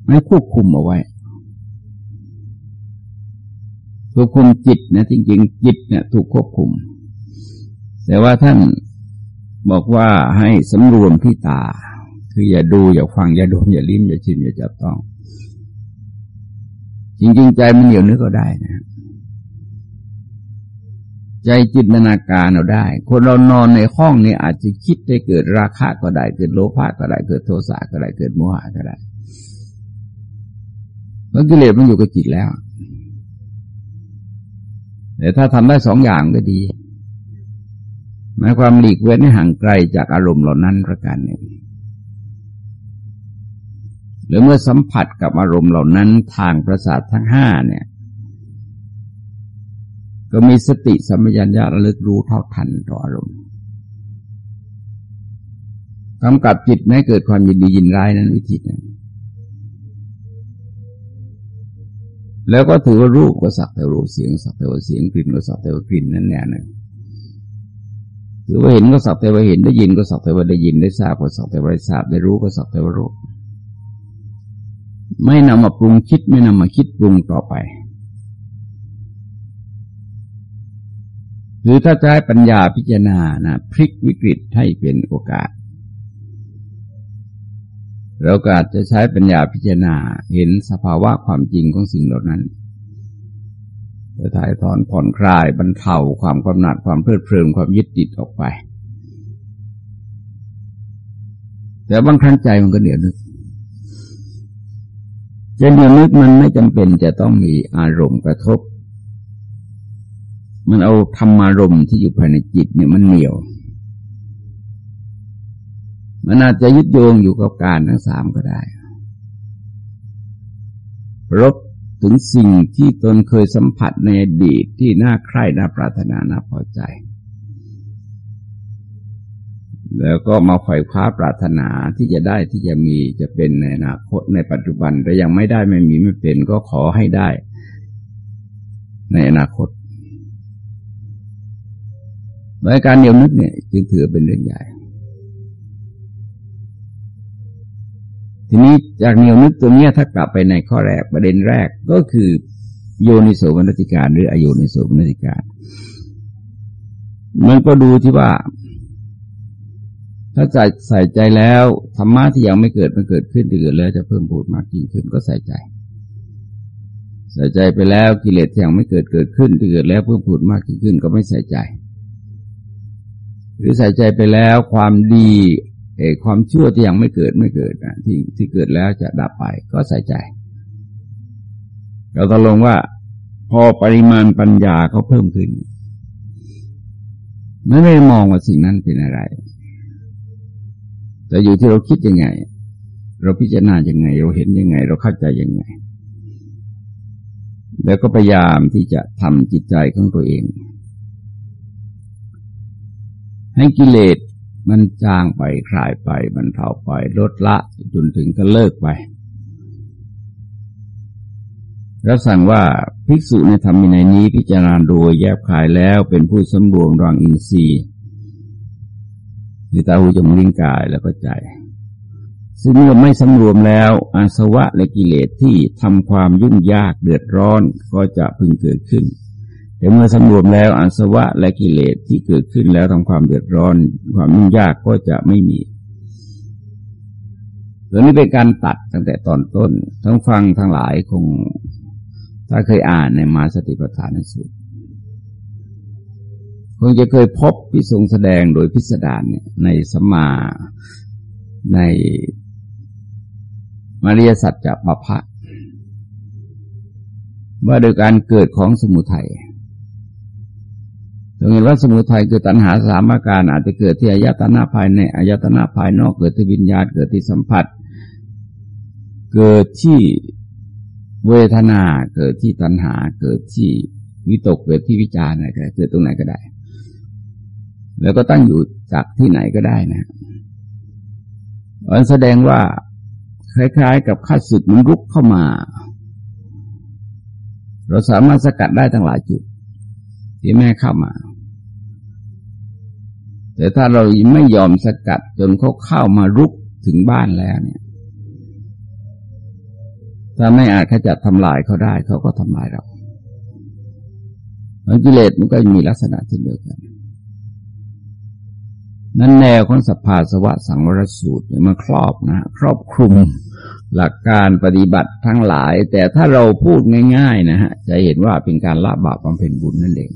ไม่ควบคุมเอาไว้ควบคุมจิตนะจริงๆจิตเนี่ยถูกควบคุม แต่ว่าท่านบอกว่าให้สำรวมที่ตา คืออย่าดูอย่าฟังอย่าดมอย่าลิ้มอย่าชิมอย่าจับต้อง จริงๆใจมันเหนียวนึกก็ได้นะใจจินตนาการเราได้ คนเรานอนในห้องนี้อาจจะคิดได้เกิดราคะก็ได้ เกิดโลภะก็ได้ เกิดโทสะก็ได้ เกิดโมหะก็ได้เพราะกิเลสมันอยู่กับจิตแล้ว แต่ถ้าทำได้สองอย่างก็ดี หมายความหลีกเว้นให้ห่างไกลจากอารมณ์เหล่านั้นประการหนึ่ง หรือเมื่อสัมผัสกับอารมณ์เหล่านั้นทางประสาททั้งห้าเนี่ย ก็มีสติสัมปชัญญะระลึกรู้เท่าทันต่ออารมณ์กำกับจิตไม่เกิดความยินดียินร้ายนั้นวิธีนั้นแล้วก็ถือว่ารูปก็สักแต่รูปเสียงสักแต่ว่าเสียงกลิ่นก็สักแต่ว่ากลิ่นนั่นแน่นึงถือว่าเห็นก็สักแต่ว่าเห็นได้ยินก็สักแต่ว่าได้ยินได้ทราบก็สักแต่ว่าได้ทราบได้รู้ก็สักแต่ว่ารู้ ไม่นำมาปรุงคิดไม่นำมาคิดปรุงต่อไป หรือถ้าใช้ปัญญาพิจารณานะพลิกวิกฤตให้เป็นโอกาส เราก็อาจจะใช้ปัญญาพิจารณาเห็นสภาวะความจริงของสิ่งเหล่านั้นจะถ่ายถอนผ่อนคลายบรรเทาความกำหนัดความเพลิดเพลินความยึดติดออกไป แต่บางครั้งใจมันก็เหนียนึก เหนียวนึกมันไม่จำเป็นจะต้องมีอารมณ์กระทบ มันเอาธรรมารมที่อยู่ภายในจิตเนี่ยมันเหนียว มันอาจจะยึดโยงอยู่กับการทั้งสามก็ได้ รบถึงสิ่งที่ตนเคยสัมผัสในอดีตที่น่าใคร่น่าปรารถนาน่าพอใจ แล้วก็มาไขว่คว้าปรารถนาที่จะได้ที่จะมีจะเป็นในอนาคตในปัจจุบันแต่ยังไม่ได้ไม่มีไม่เป็นก็ขอให้ได้ ในอนาคตโดยการเดียวนึกเนี่ยจึงถือเป็นเรื่องใหญ่ ทีนี้จากเนียวนึกตัวเนี้ยถ้ากลับไปในข้อแรกประเด็นแรกก็คือ โยนิโสมนสิการ หรืออโยนิโสมนสิการ มันก็ดูที่ว่า ถ้าใส่ใส่ใจแล้วธรรมะที่ยังไม่เกิดมันเกิดขึ้นที่เกิดแล้วจะเพิ่มพูดมากยิ่งขึ้นก็ใส่ใจ ใส่ใจไปแล้วกิเลสที่ยังไม่เกิดเกิดขึ้นที่เกิดแล้วเพิ่มพูดมากยิ่งขึ้นก็ไม่ใส่ใจ หรือใส่ใจไปแล้วความดีเอความชั่วที่ยังไม่เกิดไม่เกิดนะที่ที่เกิดแล้วจะดับไปก็ใส่ใจ เราตกลงว่า พอปริมาณปัญญาเขาเพิ่มขึ้นไม่ได้มองว่าสิ่งนั้นเป็นอะไร แต่อยู่ที่เราคิดยังไง เราพิจารณายังไง เราเห็นยังไง เราเข้าใจยังไง แล้วก็พยายามที่จะทำจิตใจของตัวเอง ให้กิเลสมันจางไปคลายไปมันเท่าไปลดละจนถึงก็เลิกไป รับสั่งว่าภิกษุในธรรมินัยนี้พิจารณาโดยแยบขายแล้วเป็นผู้สำรวมรังอินทรีย์ คือตาหูจมูกลิ้นกายแล้วก็ใจ ซึ่งเมื่อไม่สำรวมแล้ว อาสวะและกิเลสที่ทำความยุ่งยากเดือดร้อนก็จะพึงเกิดขึ้น แต่เมื่อสำรวมแล้วอาสวะและกิเลสที่เกิดขึ้นแล้วทำความเดือดร้อน ความยุ่งยากก็จะไม่มีตัวนี้เป็นการตัดตั้งแต่ตอนต้น ทั้งฟังทั้งหลายคง ถ้าเคยอ่านในมาสติปัฏฐานสูตร คงจะเคยพบพิทรงแสดงโดยพิสดารเนี่ยในสมาในมาริยสัจจะปะพะว่าโดยการเกิดของสมุทัยเราเห็นว่าสมุทัยคือตัณหาสามอาการอาจจะเกิดที่อายตนะภายในอายตนะภายนอกเกิดที่วิญญาณเกิดที่สัมผัส เกิดที่เวทนาเกิดที่ตัณหาเกิดที่วิตกเกิดที่วิจารณ์อะไรก็ได้เกิดตรงไหนก็ได้ แล้วก็ตั้งอยู่จากที่ไหนก็ได้นะมันแสดงว่าคล้ายๆ กับข้าศึกมันรุกเข้ามา เราสามารถสกัดได้ทั้งหลายจุด ที่แม่เข้ามา แต่ถ้าเราไม่ยอมสกัดจนเขาเข้ามารุกถึงบ้านแล้วเนี่ย ถ้าไม่อาจขจัดทำลายเขาได้ เขาก็ทำลายเรากิเลสมันก็มีลักษณะที่นเดียวกัน นั้นแนวของสภาสวะสังวรสูตรเนี่ยมันครอบนะ ครอบคลุมหลักการปฏิบัติทั้งหลาย แต่ถ้าเราพูดง่ายๆนะฮะจะเห็นว่าเป็นการละบาปบำเพ็ญบุญนั่นเอง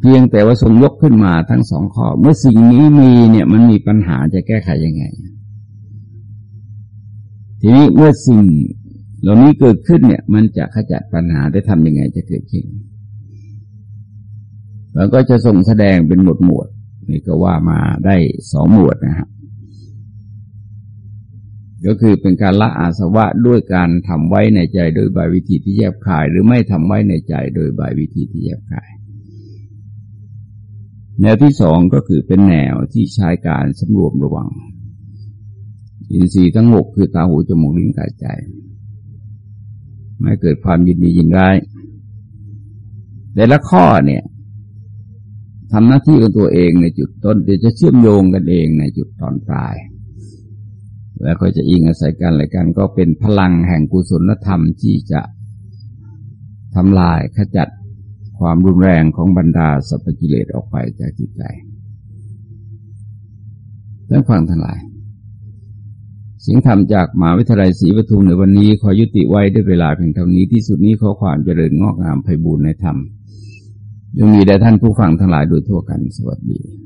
เพียงแต่ว่าทรงยกขึ้นมาทั้งสองข้อ เมื่อสิ่งนี้มีเนี่ยมันมีปัญหาจะแก้ไขยังไง ทีนี้เมื่อสิ่งเหล่านี้เกิดขึ้นเนี่ย มันจะขจัดปัญหาได้ทำยังไงจะเกิดขึ้น แล้วก็จะส่งแสดงเป็นหมวดหมวดนี่ก็ว่ามาได้สองหมวดนะฮะก็คือเป็นการละอาสวะด้วยการทำไว้ในใจโดยบายวิธีที่แยบคาย หรือไม่ทำไว้ในใจโดยบายวิธีที่แยบคาย แนวที่สองก็คือเป็นแนวที่ใช้การสำรวมระวัง อินทรีย์ทั้งหกคือตาหูจมูกลิ้นกายใจ ไม่เกิดความยินดียินร้ายแต่ละข้อเนี่ย ทำหน้าที่ของตัวเองในจุดต้นจะเชื่อมโยงกันเองในจุดตอนปลาย แล้วก็จะอิงอาศัยกันอะไรกันก็เป็นพลังแห่งกุศลธรรมที่จะทำลายขจัดความรุนแรงของบรรดาสัพพกิเลสออกไปจากจิตใจท่านฟังทั้งหลาย สิ่งธรรมจากมหาวิทยาลัยศรีปทุมในวันนี้ขอยุติไว้ด้วยเวลาเพียงเท่านี้ที่สุดนี้ขอความเจริญงอกงามไพบูรณ์ในธรรม ยังมีแด่ท่านผู้ฟังทั้งหลายโดยทั่วกันสวัสดี